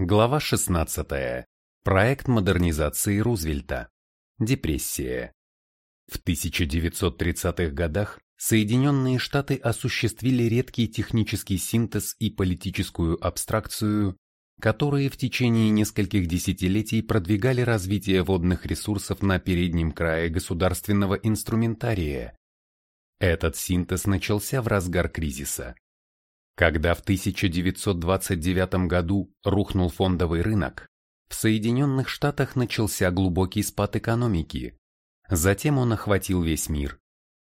Глава 16. Проект модернизации Рузвельта. Депрессия. В 1930-х годах Соединенные Штаты осуществили редкий технический синтез и политическую абстракцию, которые в течение нескольких десятилетий продвигали развитие водных ресурсов на переднем крае государственного инструментария. Этот синтез начался в разгар кризиса. Когда в 1929 году рухнул фондовый рынок, в Соединенных Штатах начался глубокий спад экономики. Затем он охватил весь мир.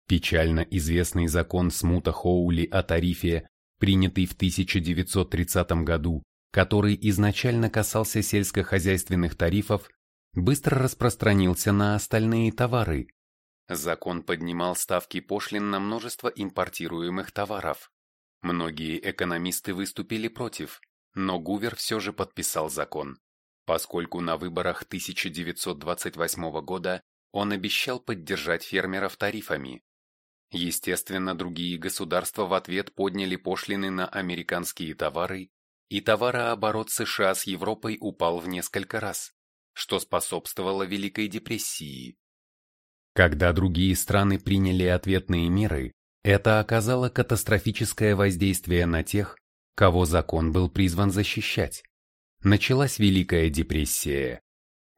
Печально известный закон Смута-Хоули о тарифе, принятый в 1930 году, который изначально касался сельскохозяйственных тарифов, быстро распространился на остальные товары. Закон поднимал ставки пошлин на множество импортируемых товаров. Многие экономисты выступили против, но Гувер все же подписал закон, поскольку на выборах 1928 года он обещал поддержать фермеров тарифами. Естественно, другие государства в ответ подняли пошлины на американские товары, и товарооборот США с Европой упал в несколько раз, что способствовало Великой депрессии. Когда другие страны приняли ответные меры, это оказало катастрофическое воздействие на тех, кого закон был призван защищать. Началась Великая депрессия.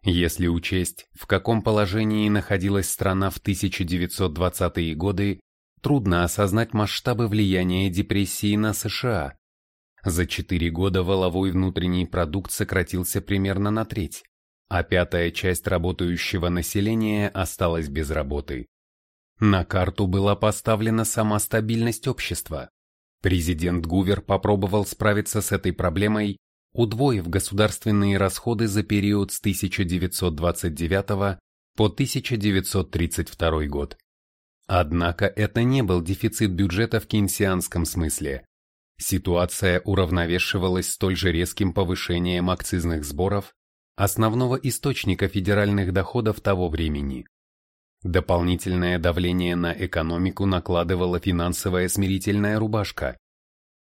Если учесть, в каком положении находилась страна в 1920-е годы, трудно осознать масштабы влияния депрессии на США. За четыре года воловой внутренний продукт сократился примерно на треть, а пятая часть работающего населения осталась без работы. На карту была поставлена сама стабильность общества. Президент Гувер попробовал справиться с этой проблемой, удвоив государственные расходы за период с 1929 по 1932 год. Однако это не был дефицит бюджета в кейнсианском смысле. Ситуация уравновешивалась столь же резким повышением акцизных сборов, основного источника федеральных доходов того времени. Дополнительное давление на экономику накладывала финансовая смирительная рубашка.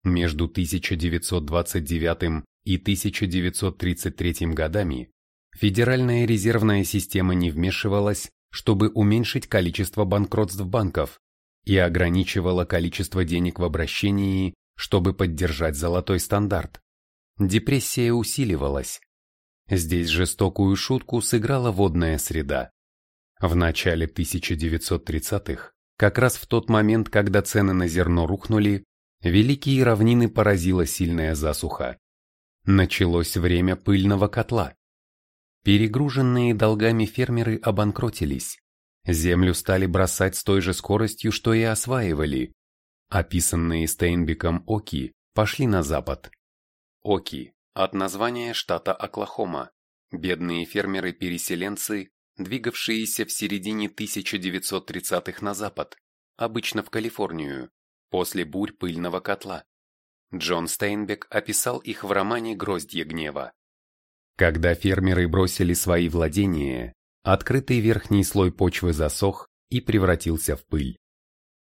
Между 1929 и 1933 годами Федеральная резервная система не вмешивалась, чтобы уменьшить количество банкротств банков и ограничивала количество денег в обращении, чтобы поддержать золотой стандарт. Депрессия усиливалась. Здесь жестокую шутку сыграла водная среда. В начале 1930-х, как раз в тот момент, когда цены на зерно рухнули, великие равнины поразила сильная засуха. Началось время пыльного котла. Перегруженные долгами фермеры обанкротились. Землю стали бросать с той же скоростью, что и осваивали. Описанные Стейнбеком Оки пошли на запад. Оки – от названия штата Оклахома. Бедные фермеры-переселенцы двигавшиеся в середине 1930-х на запад, обычно в Калифорнию, после бурь пыльного котла. Джон Стейнбек описал их в романе «Гроздья гнева». Когда фермеры бросили свои владения, открытый верхний слой почвы засох и превратился в пыль.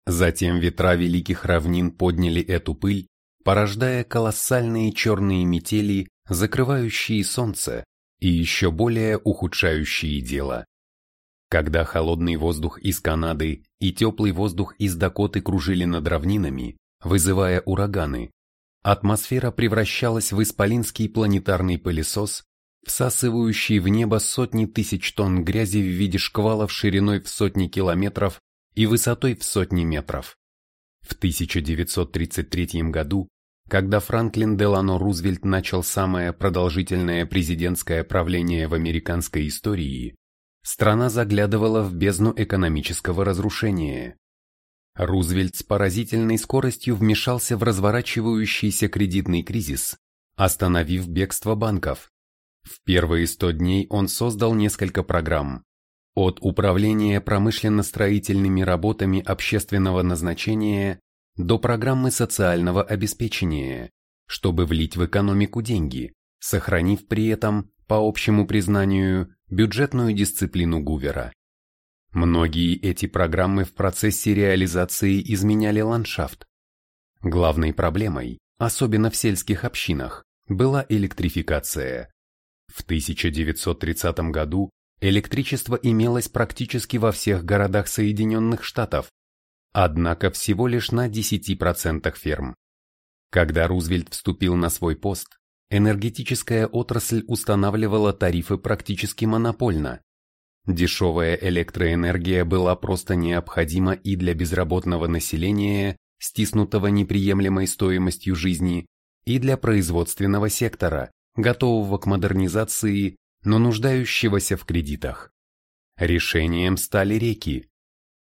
Затем ветра великих равнин подняли эту пыль, порождая колоссальные черные метели, закрывающие солнце, и еще более ухудшающие дело. Когда холодный воздух из Канады и теплый воздух из Дакоты кружили над равнинами, вызывая ураганы, атмосфера превращалась в исполинский планетарный пылесос, всасывающий в небо сотни тысяч тонн грязи в виде шквалов шириной в сотни километров и высотой в сотни метров. В 1933 году когда Франклин Делано Рузвельт начал самое продолжительное президентское правление в американской истории, страна заглядывала в бездну экономического разрушения. Рузвельт с поразительной скоростью вмешался в разворачивающийся кредитный кризис, остановив бегство банков. В первые 100 дней он создал несколько программ. От управления промышленно-строительными работами общественного назначения до программы социального обеспечения, чтобы влить в экономику деньги, сохранив при этом, по общему признанию, бюджетную дисциплину Гувера. Многие эти программы в процессе реализации изменяли ландшафт. Главной проблемой, особенно в сельских общинах, была электрификация. В 1930 году электричество имелось практически во всех городах Соединенных Штатов, однако всего лишь на 10% ферм. Когда Рузвельт вступил на свой пост, энергетическая отрасль устанавливала тарифы практически монопольно. Дешевая электроэнергия была просто необходима и для безработного населения, стиснутого неприемлемой стоимостью жизни, и для производственного сектора, готового к модернизации, но нуждающегося в кредитах. Решением стали реки.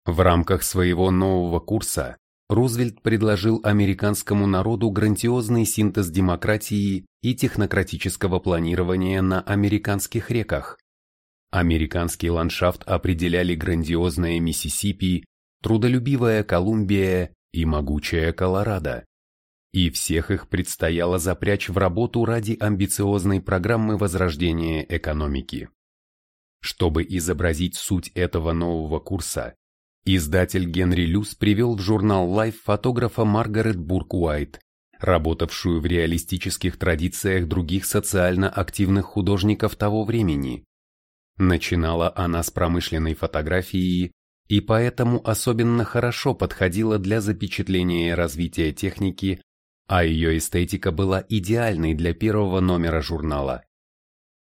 В рамках своего нового курса Рузвельт предложил американскому народу грандиозный синтез демократии и технократического планирования на американских реках. Американский ландшафт определяли грандиозная Миссисипи, трудолюбивая Колумбия и могучая Колорадо. И всех их предстояло запрячь в работу ради амбициозной программы возрождения экономики. Чтобы изобразить суть этого нового курса, Издатель Генри Люс привел в журнал Life фотографа Маргарет Бурк Уайт, работавшую в реалистических традициях других социально активных художников того времени. Начинала она с промышленной фотографии и поэтому особенно хорошо подходила для запечатления развития техники, а ее эстетика была идеальной для первого номера журнала.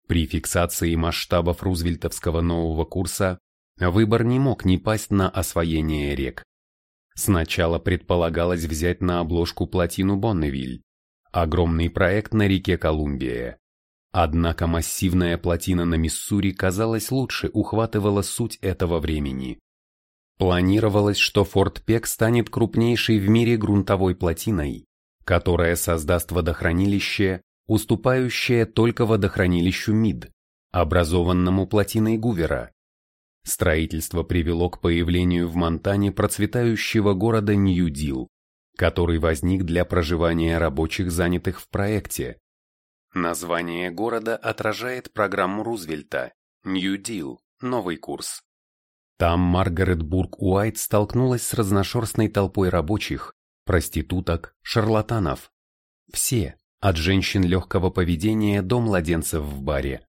При фиксации масштабов рузвельтовского нового курса Выбор не мог не пасть на освоение рек. Сначала предполагалось взять на обложку плотину Бонневиль, огромный проект на реке Колумбия. Однако массивная плотина на Миссури, казалось, лучше ухватывала суть этого времени. Планировалось, что Форт Пек станет крупнейшей в мире грунтовой плотиной, которая создаст водохранилище, уступающее только водохранилищу МИД, образованному плотиной Гувера. Строительство привело к появлению в Монтане процветающего города Нью-Дил, который возник для проживания рабочих, занятых в проекте. Название города отражает программу Рузвельта «Нью-Дил. Новый курс». Там Маргарет Бург Уайт столкнулась с разношерстной толпой рабочих, проституток, шарлатанов. Все, от женщин легкого поведения до младенцев в баре.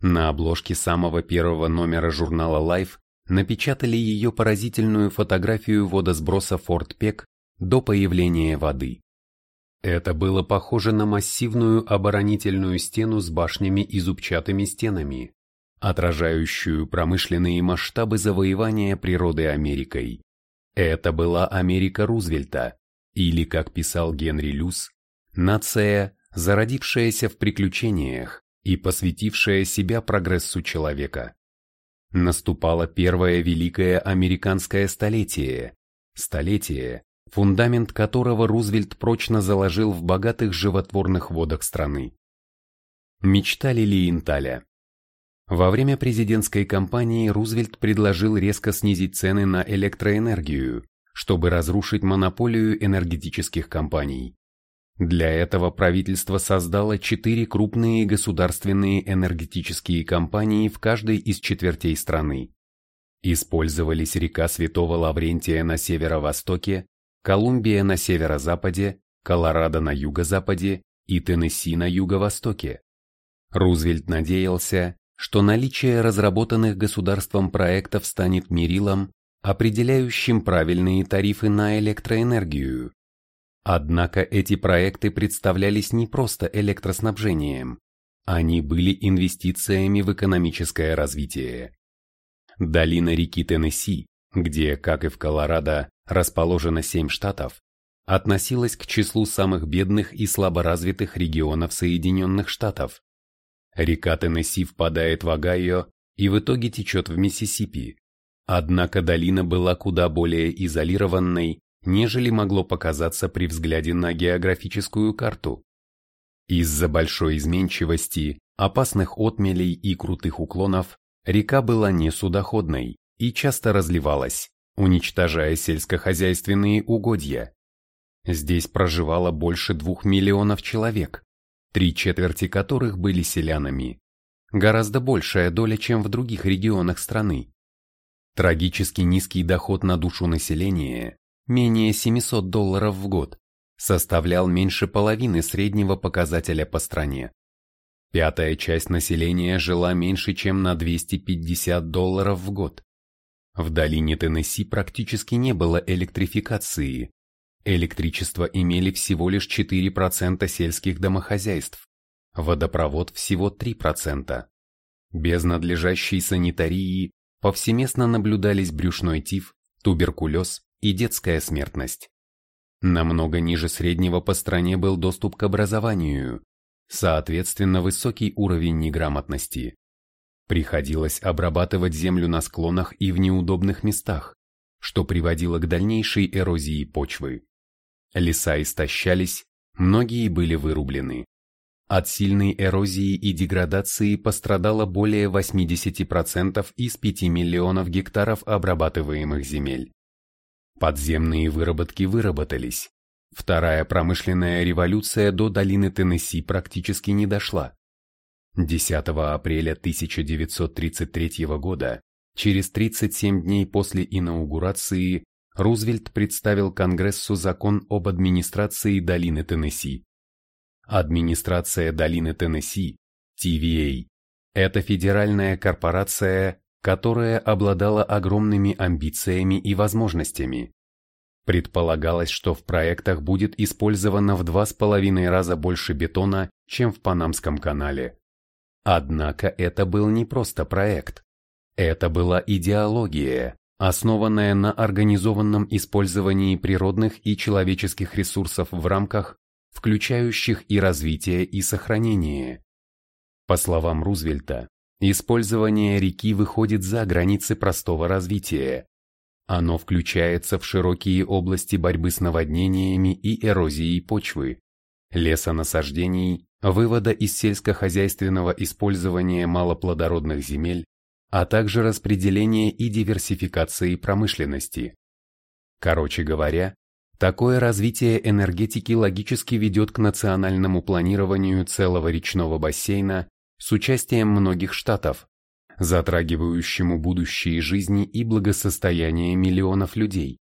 На обложке самого первого номера журнала Life напечатали ее поразительную фотографию водосброса Форт Пек до появления воды. Это было похоже на массивную оборонительную стену с башнями и зубчатыми стенами, отражающую промышленные масштабы завоевания природы Америкой. Это была Америка Рузвельта, или, как писал Генри Люс, нация, зародившаяся в приключениях, и посвятившая себя прогрессу человека. Наступало первое великое американское столетие, столетие, фундамент которого Рузвельт прочно заложил в богатых животворных водах страны. Мечта Лилиенталя Во время президентской кампании Рузвельт предложил резко снизить цены на электроэнергию, чтобы разрушить монополию энергетических компаний. Для этого правительство создало четыре крупные государственные энергетические компании в каждой из четвертей страны. Использовались река Святого Лаврентия на северо-востоке, Колумбия на северо-западе, Колорадо на юго-западе и Теннесси на юго-востоке. Рузвельт надеялся, что наличие разработанных государством проектов станет мерилом, определяющим правильные тарифы на электроэнергию. Однако эти проекты представлялись не просто электроснабжением, они были инвестициями в экономическое развитие. Долина реки Теннесси, где, как и в Колорадо, расположено семь штатов, относилась к числу самых бедных и слаборазвитых регионов Соединенных Штатов. Река Теннесси впадает в Огайо и в итоге течет в Миссисипи. Однако долина была куда более изолированной нежели могло показаться при взгляде на географическую карту. Из-за большой изменчивости, опасных отмелей и крутых уклонов, река была несудоходной и часто разливалась, уничтожая сельскохозяйственные угодья. Здесь проживало больше двух миллионов человек, три четверти которых были селянами. Гораздо большая доля, чем в других регионах страны. Трагически низкий доход на душу населения менее 700 долларов в год, составлял меньше половины среднего показателя по стране. Пятая часть населения жила меньше, чем на 250 долларов в год. В долине Теннесси практически не было электрификации. Электричество имели всего лишь 4% сельских домохозяйств, водопровод всего 3%. Без надлежащей санитарии повсеместно наблюдались брюшной тиф, туберкулез и детская смертность. Намного ниже среднего по стране был доступ к образованию, соответственно высокий уровень неграмотности. Приходилось обрабатывать землю на склонах и в неудобных местах, что приводило к дальнейшей эрозии почвы. Леса истощались, многие были вырублены. От сильной эрозии и деградации пострадало более 80% из 5 миллионов гектаров обрабатываемых земель. Подземные выработки выработались. Вторая промышленная революция до долины Теннесси практически не дошла. 10 апреля 1933 года, через 37 дней после инаугурации, Рузвельт представил Конгрессу закон об администрации долины Теннесси. Администрация долины Теннесси, TVA, это федеральная корпорация, которая обладала огромными амбициями и возможностями. Предполагалось, что в проектах будет использовано в два с половиной раза больше бетона, чем в Панамском канале. Однако это был не просто проект. Это была идеология, основанная на организованном использовании природных и человеческих ресурсов в рамках включающих и развитие, и сохранение. По словам Рузвельта, использование реки выходит за границы простого развития. Оно включается в широкие области борьбы с наводнениями и эрозией почвы, лесонасаждений, вывода из сельскохозяйственного использования малоплодородных земель, а также распределения и диверсификации промышленности. Короче говоря, Такое развитие энергетики логически ведет к национальному планированию целого речного бассейна с участием многих штатов, затрагивающему будущие жизни и благосостояние миллионов людей.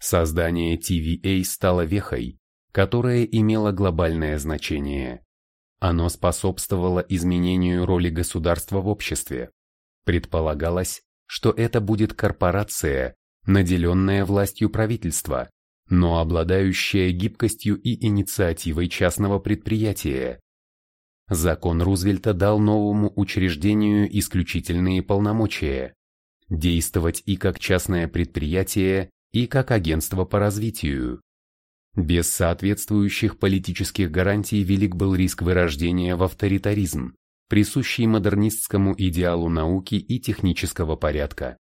Создание TVA стало вехой, которая имела глобальное значение. Оно способствовало изменению роли государства в обществе. Предполагалось, что это будет корпорация, наделенная властью правительства, но обладающая гибкостью и инициативой частного предприятия. Закон Рузвельта дал новому учреждению исключительные полномочия – действовать и как частное предприятие, и как агентство по развитию. Без соответствующих политических гарантий велик был риск вырождения в авторитаризм, присущий модернистскому идеалу науки и технического порядка.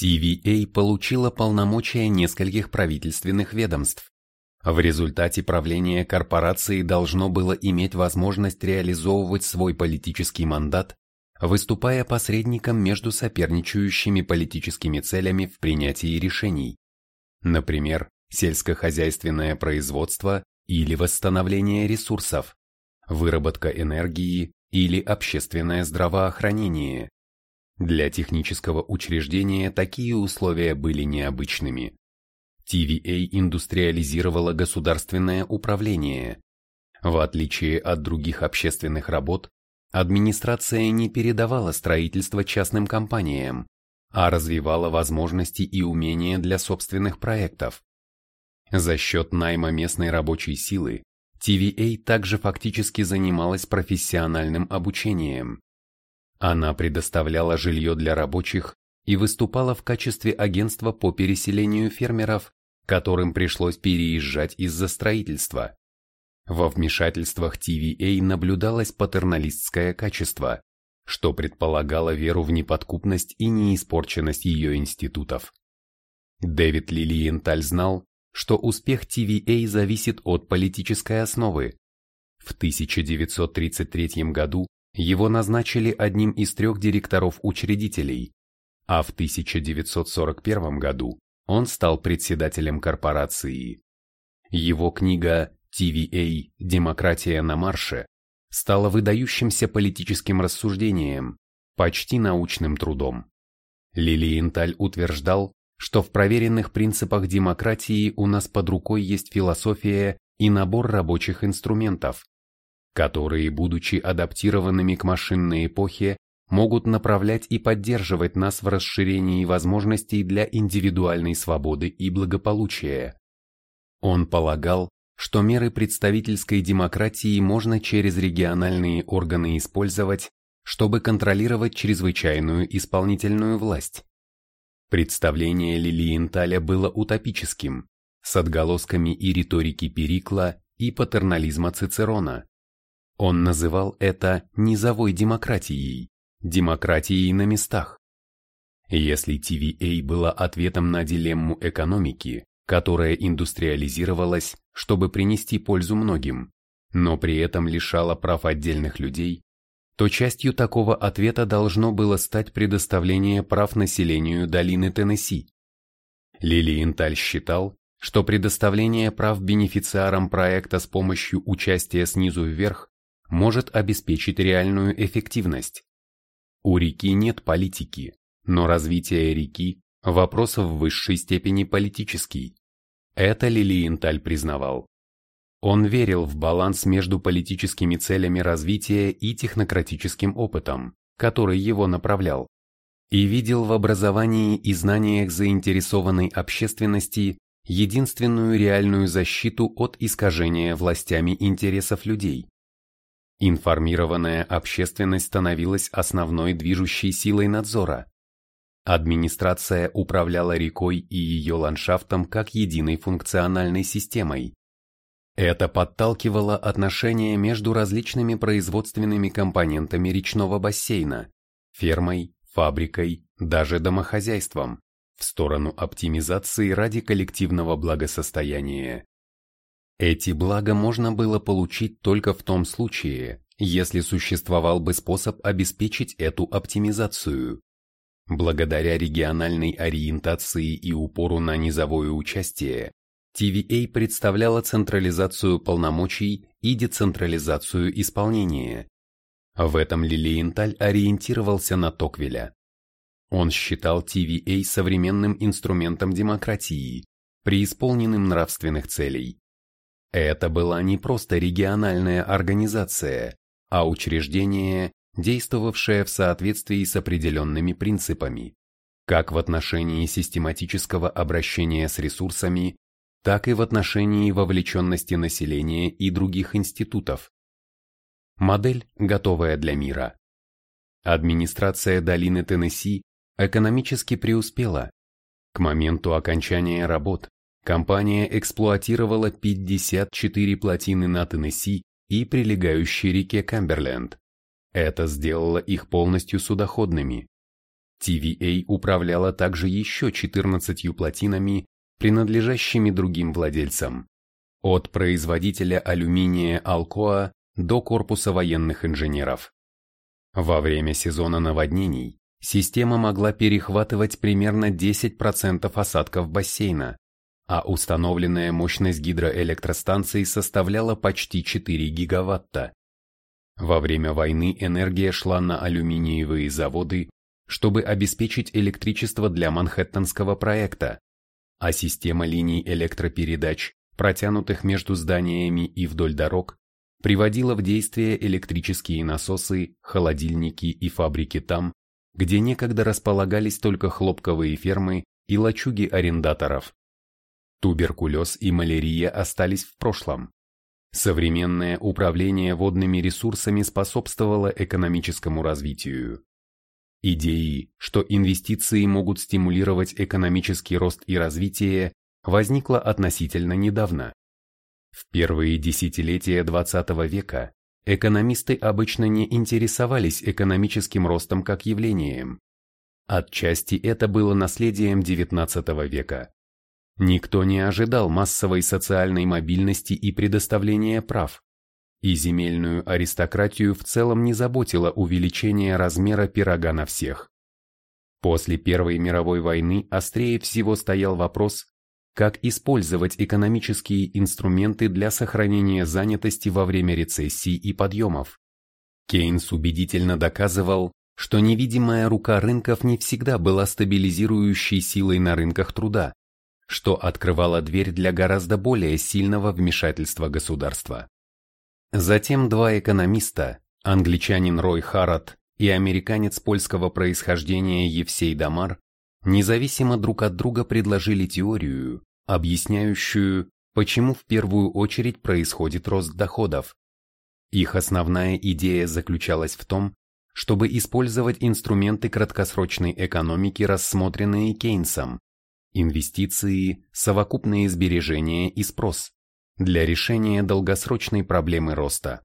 TVA получила полномочия нескольких правительственных ведомств. В результате правление корпорации должно было иметь возможность реализовывать свой политический мандат, выступая посредником между соперничающими политическими целями в принятии решений. Например, сельскохозяйственное производство или восстановление ресурсов, выработка энергии или общественное здравоохранение. Для технического учреждения такие условия были необычными. TVA индустриализировала государственное управление. В отличие от других общественных работ, администрация не передавала строительство частным компаниям, а развивала возможности и умения для собственных проектов. За счет найма местной рабочей силы TVA также фактически занималась профессиональным обучением. Она предоставляла жилье для рабочих и выступала в качестве агентства по переселению фермеров, которым пришлось переезжать из-за строительства. Во вмешательствах TVA наблюдалось патерналистское качество, что предполагало веру в неподкупность и неиспорченность ее институтов. Дэвид Лилиенталь знал, что успех TVA зависит от политической основы. В 1933 году его назначили одним из трех директоров-учредителей, а в 1941 году он стал председателем корпорации. Его книга TVA «Демократия на марше» стала выдающимся политическим рассуждением, почти научным трудом. Лилиенталь утверждал, что в проверенных принципах демократии у нас под рукой есть философия и набор рабочих инструментов, которые, будучи адаптированными к машинной эпохе, могут направлять и поддерживать нас в расширении возможностей для индивидуальной свободы и благополучия. Он полагал, что меры представительской демократии можно через региональные органы использовать, чтобы контролировать чрезвычайную исполнительную власть. Представление Лилиенталя было утопическим, с отголосками и риторики Перикла, и патернализма Цицерона. Он называл это низовой демократией, демократией на местах. Если TVA была ответом на дилемму экономики, которая индустриализировалась, чтобы принести пользу многим, но при этом лишала прав отдельных людей, то частью такого ответа должно было стать предоставление прав населению долины Теннесси. Лилиенталь считал, что предоставление прав бенефициарам проекта с помощью участия снизу вверх может обеспечить реальную эффективность. У реки нет политики, но развитие реки – вопрос в высшей степени политический. Это Лилиенталь признавал. Он верил в баланс между политическими целями развития и технократическим опытом, который его направлял, и видел в образовании и знаниях заинтересованной общественности единственную реальную защиту от искажения властями интересов людей. Информированная общественность становилась основной движущей силой надзора, Администрация управляла рекой и ее ландшафтом как единой функциональной системой. Это подталкивало отношения между различными производственными компонентами речного бассейна, фермой, фабрикой, даже домохозяйством, в сторону оптимизации ради коллективного благосостояния. Эти блага можно было получить только в том случае, если существовал бы способ обеспечить эту оптимизацию. Благодаря региональной ориентации и упору на низовое участие, TVA представляла централизацию полномочий и децентрализацию исполнения. В этом Лилиенталь ориентировался на Токвеля. Он считал TVA современным инструментом демократии, преисполненным нравственных целей. Это была не просто региональная организация, а учреждение, действовавшая в соответствии с определенными принципами, как в отношении систематического обращения с ресурсами, так и в отношении вовлеченности населения и других институтов. Модель, готовая для мира. Администрация долины Теннесси экономически преуспела. К моменту окончания работ компания эксплуатировала 54 плотины на Теннесси и прилегающей реке Камберленд. Это сделало их полностью судоходными. TVA управляла также еще 14 плотинами, принадлежащими другим владельцам. От производителя алюминия Alcoa до корпуса военных инженеров. Во время сезона наводнений система могла перехватывать примерно 10% осадков бассейна, а установленная мощность гидроэлектростанций составляла почти 4 гигаватта. Во время войны энергия шла на алюминиевые заводы, чтобы обеспечить электричество для Манхэттенского проекта, а система линий электропередач, протянутых между зданиями и вдоль дорог, приводила в действие электрические насосы, холодильники и фабрики там, где некогда располагались только хлопковые фермы и лачуги арендаторов. Туберкулез и малярия остались в прошлом. Современное управление водными ресурсами способствовало экономическому развитию. Идеи, что инвестиции могут стимулировать экономический рост и развитие, возникла относительно недавно. В первые десятилетия XX века экономисты обычно не интересовались экономическим ростом как явлением. Отчасти это было наследием XIX века. Никто не ожидал массовой социальной мобильности и предоставления прав. И земельную аристократию в целом не заботило увеличение размера пирога на всех. После Первой мировой войны острее всего стоял вопрос, как использовать экономические инструменты для сохранения занятости во время рецессий и подъемов. Кейнс убедительно доказывал, что невидимая рука рынков не всегда была стабилизирующей силой на рынках труда, что открывало дверь для гораздо более сильного вмешательства государства. Затем два экономиста, англичанин Рой Харрот и американец польского происхождения Евсей Дамар, независимо друг от друга предложили теорию, объясняющую, почему в первую очередь происходит рост доходов. Их основная идея заключалась в том, чтобы использовать инструменты краткосрочной экономики, рассмотренные Кейнсом, инвестиции, совокупные сбережения и спрос, для решения долгосрочной проблемы роста.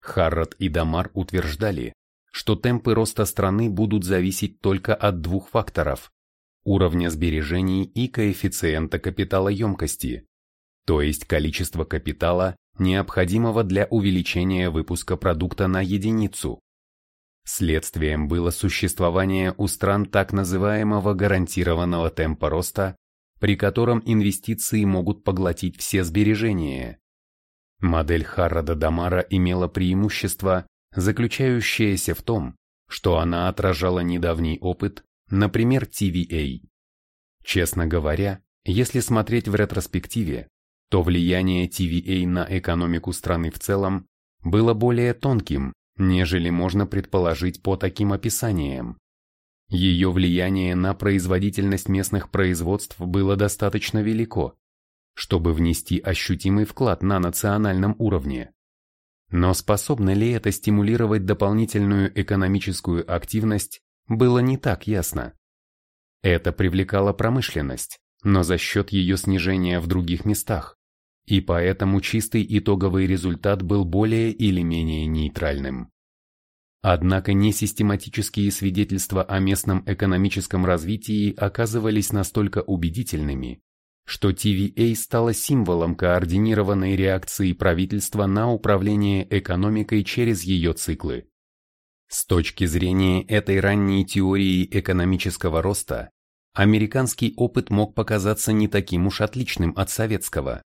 Харрод и Дамар утверждали, что темпы роста страны будут зависеть только от двух факторов – уровня сбережений и коэффициента капиталоемкости, то есть количество капитала, необходимого для увеличения выпуска продукта на единицу. Следствием было существование у стран так называемого гарантированного темпа роста, при котором инвестиции могут поглотить все сбережения. Модель Харрода Дамара имела преимущество, заключающееся в том, что она отражала недавний опыт, например, TVA. Честно говоря, если смотреть в ретроспективе, то влияние TVA на экономику страны в целом было более тонким, нежели можно предположить по таким описаниям. Ее влияние на производительность местных производств было достаточно велико, чтобы внести ощутимый вклад на национальном уровне. Но способно ли это стимулировать дополнительную экономическую активность, было не так ясно. Это привлекало промышленность, но за счет ее снижения в других местах, и поэтому чистый итоговый результат был более или менее нейтральным. Однако несистематические свидетельства о местном экономическом развитии оказывались настолько убедительными, что TVA стала символом координированной реакции правительства на управление экономикой через ее циклы. С точки зрения этой ранней теории экономического роста, американский опыт мог показаться не таким уж отличным от советского.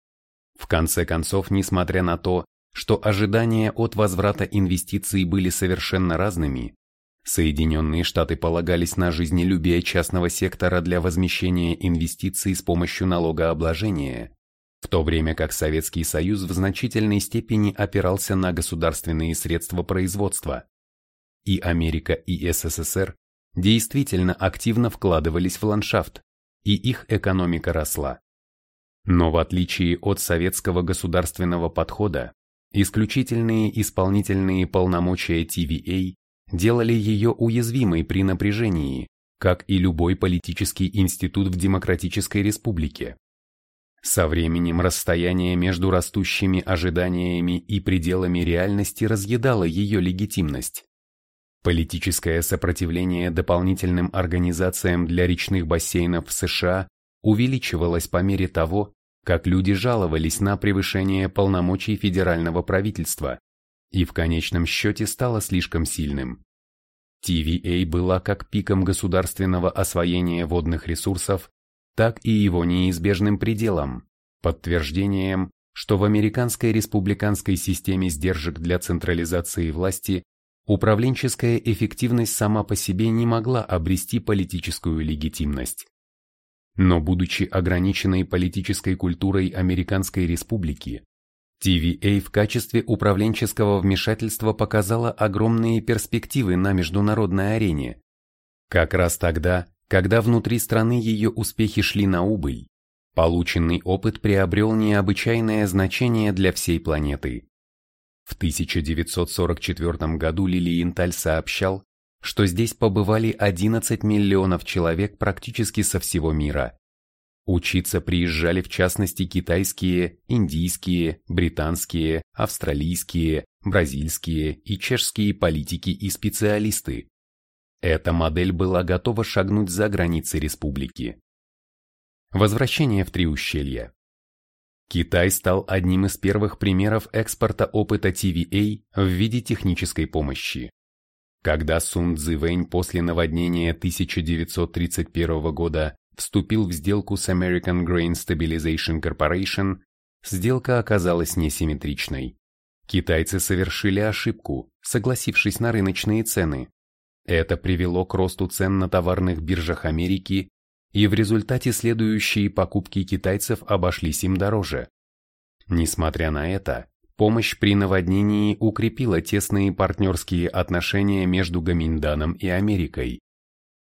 В конце концов, несмотря на то, что ожидания от возврата инвестиций были совершенно разными, Соединенные Штаты полагались на жизнелюбие частного сектора для возмещения инвестиций с помощью налогообложения, в то время как Советский Союз в значительной степени опирался на государственные средства производства. И Америка, и СССР действительно активно вкладывались в ландшафт, и их экономика росла. Но в отличие от советского государственного подхода, исключительные исполнительные полномочия TVA делали ее уязвимой при напряжении, как и любой политический институт в демократической республике. Со временем расстояние между растущими ожиданиями и пределами реальности разъедало ее легитимность. Политическое сопротивление дополнительным организациям для речных бассейнов в США увеличивалось по мере того, как люди жаловались на превышение полномочий федерального правительства, и в конечном счете стало слишком сильным. TVA была как пиком государственного освоения водных ресурсов, так и его неизбежным пределом, подтверждением, что в американской республиканской системе сдержек для централизации власти управленческая эффективность сама по себе не могла обрести политическую легитимность. Но будучи ограниченной политической культурой Американской республики, TVA в качестве управленческого вмешательства показала огромные перспективы на международной арене. Как раз тогда, когда внутри страны ее успехи шли на убыль, полученный опыт приобрел необычайное значение для всей планеты. В 1944 году Лилиенталь сообщал, что здесь побывали 11 миллионов человек практически со всего мира. Учиться приезжали в частности китайские, индийские, британские, австралийские, бразильские и чешские политики и специалисты. Эта модель была готова шагнуть за границы республики. Возвращение в Три ущелья. Китай стал одним из первых примеров экспорта опыта TVA в виде технической помощи. Когда Сун Цзивэнь после наводнения 1931 года вступил в сделку с American Grain Stabilization Corporation, сделка оказалась несимметричной. Китайцы совершили ошибку, согласившись на рыночные цены. Это привело к росту цен на товарных биржах Америки, и в результате следующие покупки китайцев обошлись им дороже. Несмотря на это, помощь при наводнении укрепила тесные партнерские отношения между Гаминданом и Америкой.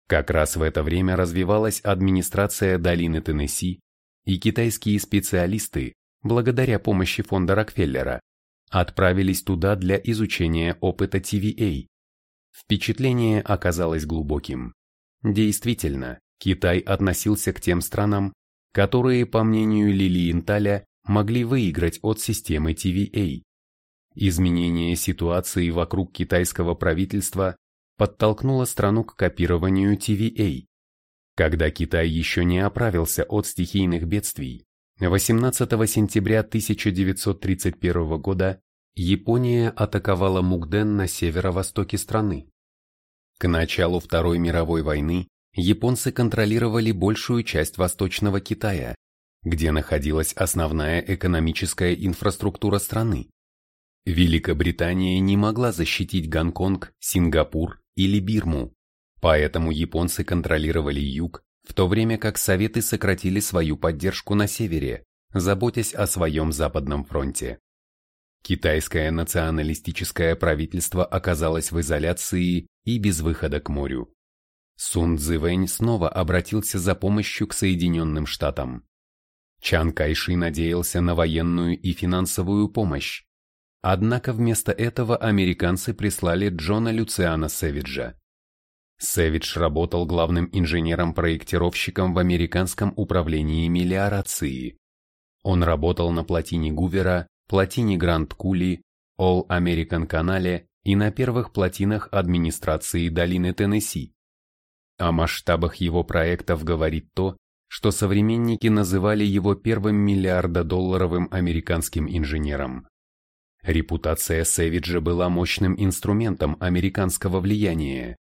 Как раз в это время развивалась администрация долины Теннесси, и китайские специалисты, благодаря помощи фонда Рокфеллера, отправились туда для изучения опыта TVA. Впечатление оказалось глубоким. Действительно, Китай относился к тем странам, которые, по мнению Лилиенталя, могли выиграть от системы TVA. Изменение ситуации вокруг китайского правительства подтолкнуло страну к копированию TVA. Когда Китай еще не оправился от стихийных бедствий, 18 сентября 1931 года Япония атаковала Мукден на северо-востоке страны. К началу Второй мировой войны японцы контролировали большую часть Восточного Китая, где находилась основная экономическая инфраструктура страны. Великобритания не могла защитить Гонконг, Сингапур или Бирму, поэтому японцы контролировали юг, в то время как Советы сократили свою поддержку на севере, заботясь о своем западном фронте. Китайское националистическое правительство оказалось в изоляции и без выхода к морю. Сун Цзивэнь снова обратился за помощью к Соединенным Штатам. Чан Кайши надеялся на военную и финансовую помощь. Однако вместо этого американцы прислали Джона Люциана Сэвиджа. Сэвидж работал главным инженером-проектировщиком в американском управлении мелиорации. Он работал на плотине Гувера, плотине Гранд Кули, All American канале и на первых плотинах администрации долины Теннесси. О масштабах его проектов говорит то, что современники называли его первым миллиардодолларовым американским инженером. Репутация Сэвиджа была мощным инструментом американского влияния.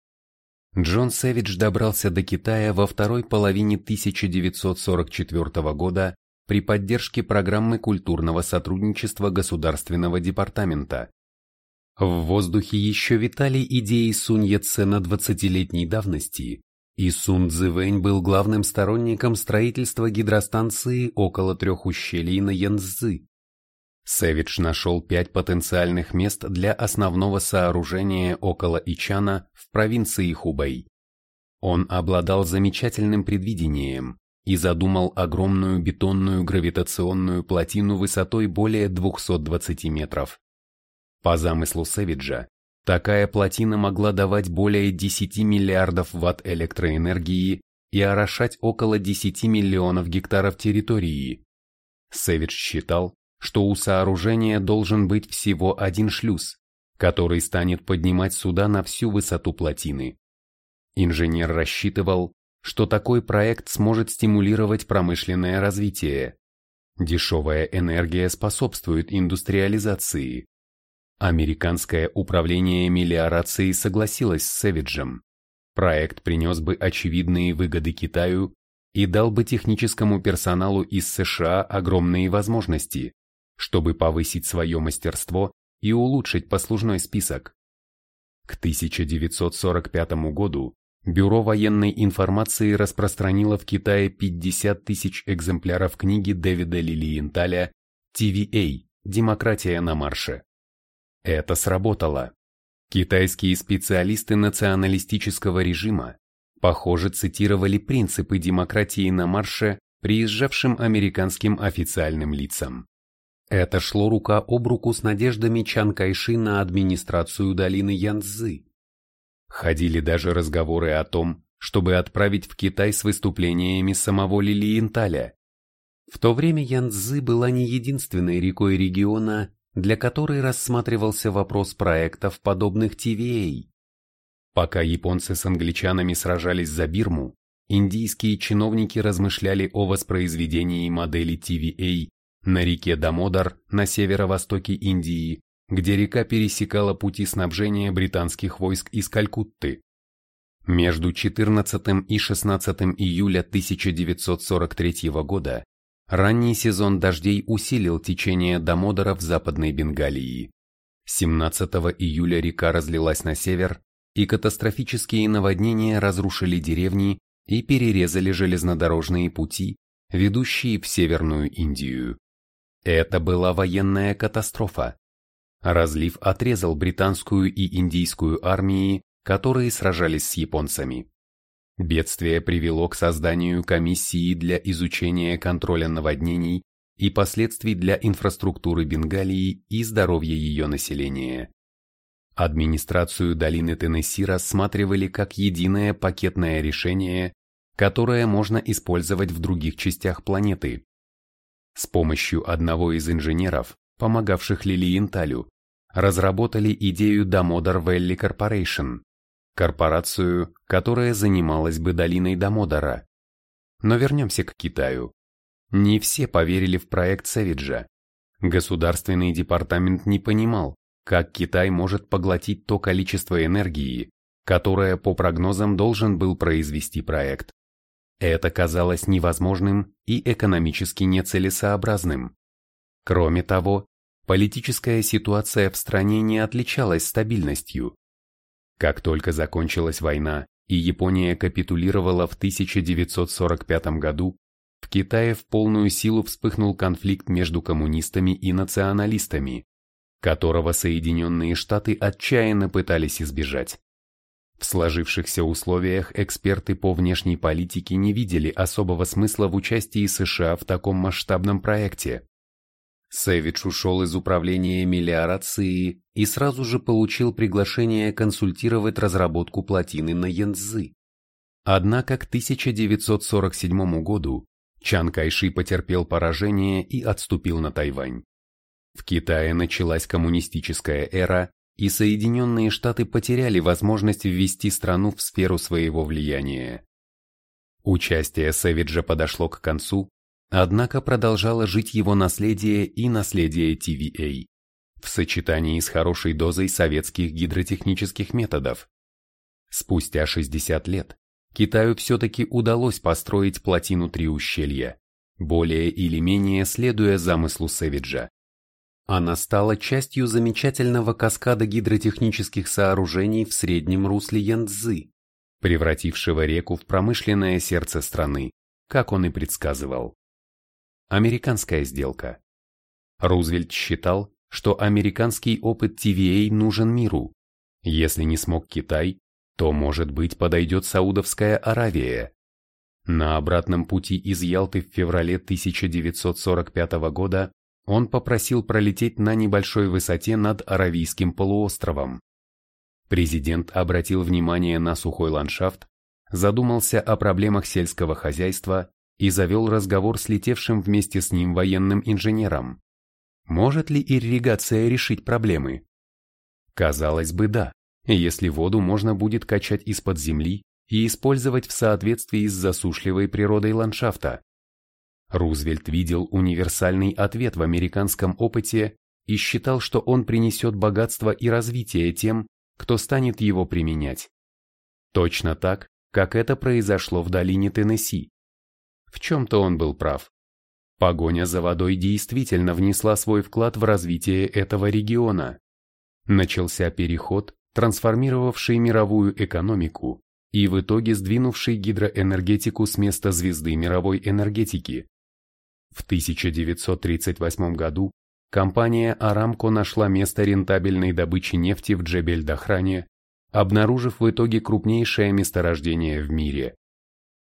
Джон Сэвидж добрался до Китая во второй половине 1944 года при поддержке программы культурного сотрудничества Государственного департамента. В воздухе еще витали идеи Сунь Яцена 20-летней давности, и Сун Цзэвэнь был главным сторонником строительства гидростанции около трех ущелий на Янцзы. Сэвидж нашел пять потенциальных мест для основного сооружения около Ичана в провинции Хубэй. Он обладал замечательным предвидением и задумал огромную бетонную гравитационную плотину высотой более 220 метров. По замыслу Сэвиджа, Такая плотина могла давать более 10 миллиардов ватт электроэнергии и орошать около 10 миллионов гектаров территории. Сэвидж считал, что у сооружения должен быть всего один шлюз, который станет поднимать суда на всю высоту плотины. Инженер рассчитывал, что такой проект сможет стимулировать промышленное развитие. Дешевая энергия способствует индустриализации, Американское управление мелиорацией согласилось с Сэвиджем. Проект принес бы очевидные выгоды Китаю и дал бы техническому персоналу из США огромные возможности, чтобы повысить свое мастерство и улучшить послужной список. К 1945 году Бюро военной информации распространило в Китае 50 тысяч экземпляров книги Дэвида Лилиенталя TVA «Демократия на марше». Это сработало. Китайские специалисты националистического режима, похоже, цитировали принципы демократии на марше приезжавшим американским официальным лицам. Это шло рука об руку с надеждами Чан Кайши на администрацию долины Янцзы. Ходили даже разговоры о том, чтобы отправить в Китай с выступлениями самого Лилиенталя. В то время Янцзы была не единственной рекой региона, для которой рассматривался вопрос проектов, подобных TVA. Пока японцы с англичанами сражались за Бирму, индийские чиновники размышляли о воспроизведении модели TVA на реке Дамодар на северо-востоке Индии, где река пересекала пути снабжения британских войск из Калькутты. Между 14 и 16 июля 1943 года Ранний сезон дождей усилил течение Дамодара в западной Бенгалии. 17 июля река разлилась на север, и катастрофические наводнения разрушили деревни и перерезали железнодорожные пути, ведущие в Северную Индию. Это была военная катастрофа. Разлив отрезал британскую и индийскую армии, которые сражались с японцами. Бедствие привело к созданию комиссии для изучения контроля наводнений и последствий для инфраструктуры Бенгалии и здоровья ее населения. Администрацию долины Теннесси рассматривали как единое пакетное решение, которое можно использовать в других частях планеты. С помощью одного из инженеров, помогавших Лилиенталю, разработали идею Damodar Valley Corporation, корпорацию, которая занималась бы долиной Дамодара. Но вернемся к Китаю. Не все поверили в проект Сэвиджа. Государственный департамент не понимал, как Китай может поглотить то количество энергии, которое по прогнозам должен был произвести проект. Это казалось невозможным и экономически нецелесообразным. Кроме того, политическая ситуация в стране не отличалась стабильностью. Как только закончилась война и Япония капитулировала в 1945 году, в Китае в полную силу вспыхнул конфликт между коммунистами и националистами, которого Соединенные Штаты отчаянно пытались избежать. В сложившихся условиях эксперты по внешней политике не видели особого смысла в участии США в таком масштабном проекте. Сэвидж ушел из управления мелиорации и сразу же получил приглашение консультировать разработку плотины на Янцзы. Однако к 1947 году Чан Кайши потерпел поражение и отступил на Тайвань. В Китае началась коммунистическая эра, и Соединенные Штаты потеряли возможность ввести страну в сферу своего влияния. Участие Сэвиджа подошло к концу, однако продолжало жить его наследие и наследие TVA в сочетании с хорошей дозой советских гидротехнических методов. Спустя 60 лет Китаю все-таки удалось построить плотину Три ущелья, более или менее следуя замыслу Сэвиджа. Она стала частью замечательного каскада гидротехнических сооружений в среднем русле Янцзы, превратившего реку в промышленное сердце страны, как он и предсказывал. Американская сделка. Рузвельт считал, что американский опыт TVA нужен миру. Если не смог Китай, то, может быть, подойдет Саудовская Аравия. На обратном пути из Ялты в феврале 1945 года он попросил пролететь на небольшой высоте над Аравийским полуостровом. Президент обратил внимание на сухой ландшафт, задумался о проблемах сельского хозяйства и завел разговор с летевшим вместе с ним военным инженером. Может ли ирригация решить проблемы? Казалось бы, да, если воду можно будет качать из-под земли и использовать в соответствии с засушливой природой ландшафта. Рузвельт видел универсальный ответ в американском опыте и считал, что он принесет богатство и развитие тем, кто станет его применять. Точно так, как это произошло в долине Теннесси. В чем-то он был прав. Погоня за водой действительно внесла свой вклад в развитие этого региона. Начался переход, трансформировавший мировую экономику и в итоге сдвинувший гидроэнергетику с места звезды мировой энергетики. В 1938 году компания Арамко нашла место рентабельной добычи нефти в Джебель-Дахране, обнаружив в итоге крупнейшее месторождение в мире.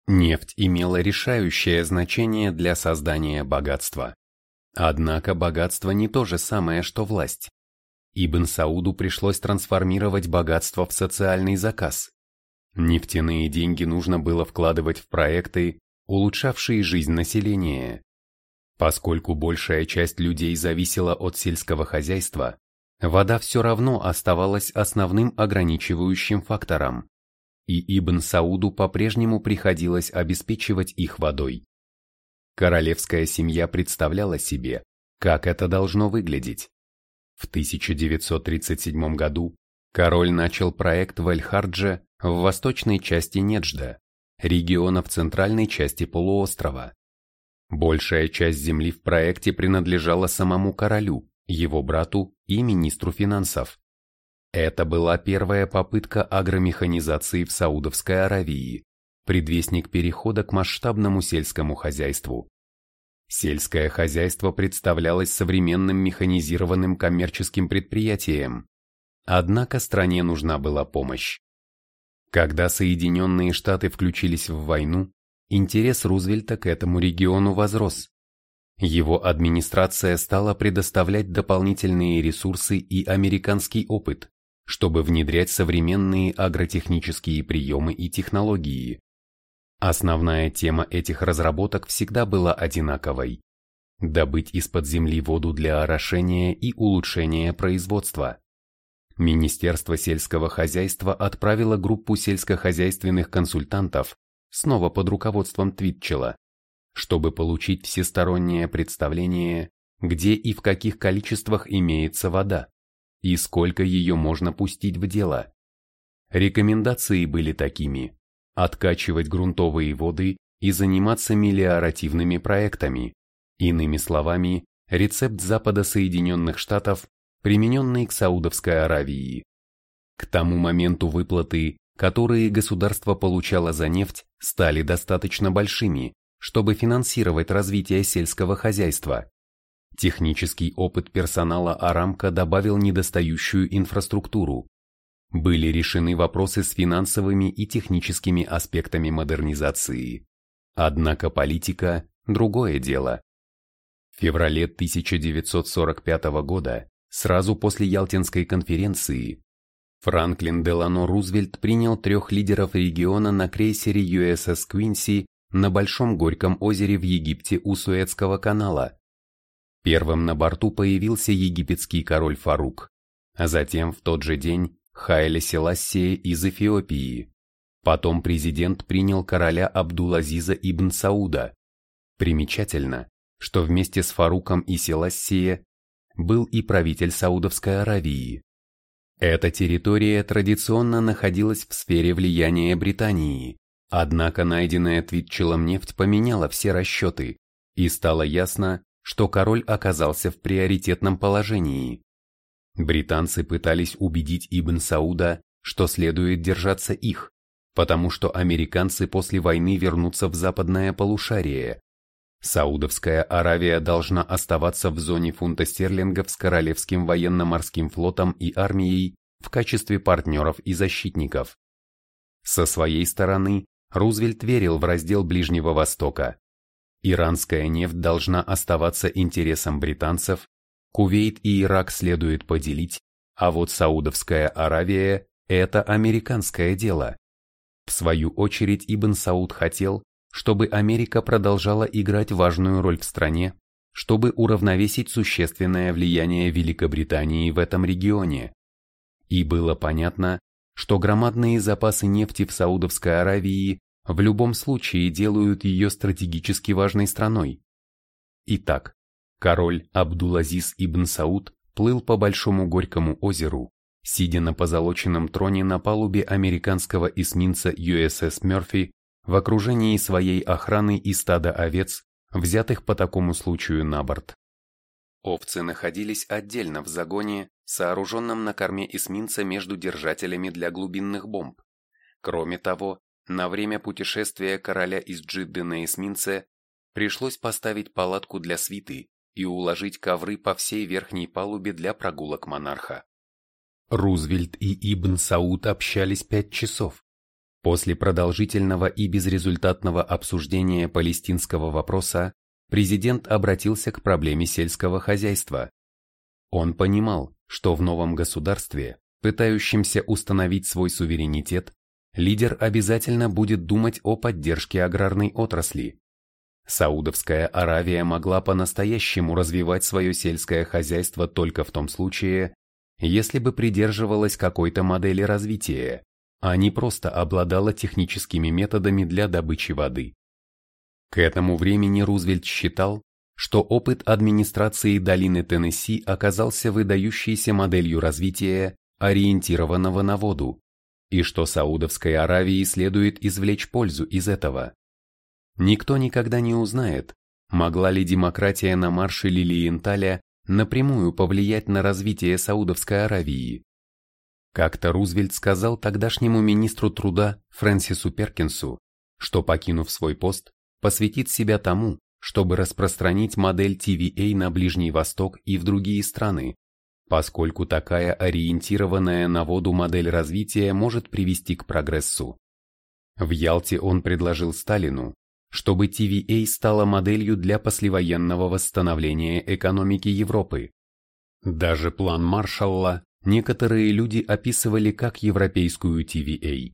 Нефть имела решающее значение для создания богатства. Однако богатство не то же самое, что власть. Ибн Сауду пришлось трансформировать богатство в социальный заказ. Нефтяные деньги нужно было вкладывать в проекты, улучшавшие жизнь населения. Поскольку большая часть людей зависела от сельского хозяйства, вода все равно оставалась основным ограничивающим фактором и Ибн Сауду по-прежнему приходилось обеспечивать их водой. Королевская семья представляла себе, как это должно выглядеть. В 1937 году король начал проект в в восточной части Неджда, региона в центральной части полуострова. Большая часть земли в проекте принадлежала самому королю, его брату и министру финансов. Это была первая попытка агромеханизации в Саудовской Аравии, предвестник перехода к масштабному сельскому хозяйству. Сельское хозяйство представлялось современным механизированным коммерческим предприятием, однако стране нужна была помощь. Когда Соединенные Штаты включились в войну, интерес Рузвельта к этому региону возрос. Его администрация стала предоставлять дополнительные ресурсы и американский опыт, чтобы внедрять современные агротехнические приемы и технологии. Основная тема этих разработок всегда была одинаковой – добыть из-под земли воду для орошения и улучшения производства. Министерство сельского хозяйства отправило группу сельскохозяйственных консультантов, снова под руководством Твитчела, чтобы получить всестороннее представление, где и в каких количествах имеется вода, и сколько ее можно пустить в дело. Рекомендации были такими – откачивать грунтовые воды и заниматься мелиоративными проектами. Иными словами, рецепт Запада Соединенных Штатов примененный к Саудовской Аравии. К тому моменту выплаты, которые государство получало за нефть, стали достаточно большими, чтобы финансировать развитие сельского хозяйства. Технический опыт персонала Арамка добавил недостающую инфраструктуру. Были решены вопросы с финансовыми и техническими аспектами модернизации. Однако политика – другое дело. В феврале 1945 года Сразу после Ялтинской конференции Франклин Делано Рузвельт принял трех лидеров региона на крейсере USS Квинси на Большом Горьком озере в Египте у Суэцкого канала. Первым на борту появился египетский король Фарук, а затем в тот же день Хайле Селассия из Эфиопии. Потом президент принял короля Абдулазиза ибн Сауда. Примечательно, что вместе с Фаруком и Селассия был и правитель Саудовской Аравии. Эта территория традиционно находилась в сфере влияния Британии, однако найденная Твитчелом нефть поменяла все расчеты, и стало ясно, что король оказался в приоритетном положении. Британцы пытались убедить Ибн Сауда, что следует держаться их, потому что американцы после войны вернутся в западное полушарие, Саудовская Аравия должна оставаться в зоне фунта стерлингов с Королевским военно-морским флотом и армией в качестве партнеров и защитников. Со своей стороны, Рузвельт верил в раздел Ближнего Востока. Иранская нефть должна оставаться интересом британцев, Кувейт и Ирак следует поделить, а вот Саудовская Аравия – это американское дело. В свою очередь Ибн Сауд хотел, чтобы Америка продолжала играть важную роль в стране, чтобы уравновесить существенное влияние Великобритании в этом регионе. И было понятно, что громадные запасы нефти в Саудовской Аравии в любом случае делают ее стратегически важной страной. Итак, король Абдулазиз ибн Сауд плыл по Большому Горькому озеру, сидя на позолоченном троне на палубе американского эсминца USS Мёрфи в окружении своей охраны и стада овец, взятых по такому случаю на борт. Овцы находились отдельно в загоне, сооруженном на корме эсминца между держателями для глубинных бомб. Кроме того, на время путешествия короля из Джидды на эсминце пришлось поставить палатку для свиты и уложить ковры по всей верхней палубе для прогулок монарха. Рузвельт и Ибн Сауд общались пять часов, После продолжительного и безрезультатного обсуждения палестинского вопроса президент обратился к проблеме сельского хозяйства. Он понимал, что в новом государстве, пытающемся установить свой суверенитет, лидер обязательно будет думать о поддержке аграрной отрасли. Саудовская Аравия могла по-настоящему развивать свое сельское хозяйство только в том случае, если бы придерживалась какой-то модели развития, а не просто обладала техническими методами для добычи воды. К этому времени Рузвельт считал, что опыт администрации долины Теннесси оказался выдающейся моделью развития, ориентированного на воду, и что Саудовской Аравии следует извлечь пользу из этого. Никто никогда не узнает, могла ли демократия на марше Лилиенталя напрямую повлиять на развитие Саудовской Аравии. Как-то Рузвельт сказал тогдашнему министру труда Фрэнсису Перкинсу, что, покинув свой пост, посвятит себя тому, чтобы распространить модель TVA на Ближний Восток и в другие страны, поскольку такая ориентированная на воду модель развития может привести к прогрессу. В Ялте он предложил Сталину, чтобы TVA стала моделью для послевоенного восстановления экономики Европы. Даже план Маршалла некоторые люди описывали как европейскую TVA.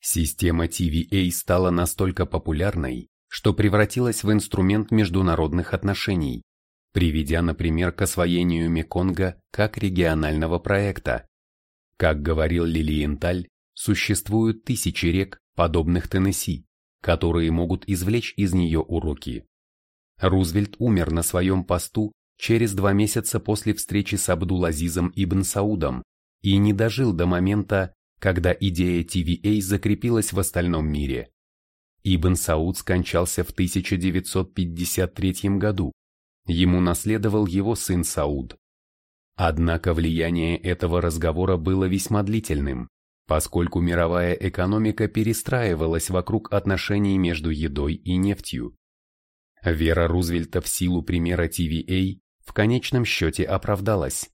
Система TVA стала настолько популярной, что превратилась в инструмент международных отношений, приведя, например, к освоению Меконга как регионального проекта. Как говорил Лилиенталь, существуют тысячи рек, подобных Теннесси, которые могут извлечь из нее уроки. Рузвельт умер на своем посту через два месяца после встречи с Абдул-Азизом ибн Саудом и не дожил до момента, когда идея TVA закрепилась в остальном мире. Ибн Сауд скончался в 1953 году, ему наследовал его сын Сауд. Однако влияние этого разговора было весьма длительным, поскольку мировая экономика перестраивалась вокруг отношений между едой и нефтью. Вера Рузвельта в силу примера TVA в конечном счете оправдалась.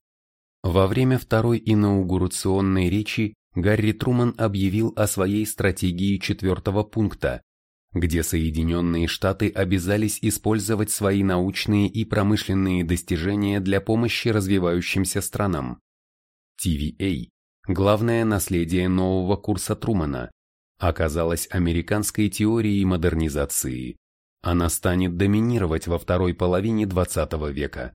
Во время второй инаугурационной речи Гарри Труман объявил о своей стратегии четвертого пункта, где Соединенные Штаты обязались использовать свои научные и промышленные достижения для помощи развивающимся странам. TVA главное наследие нового курса Трумана, оказалась американской теорией модернизации. Она станет доминировать во второй половине XX века.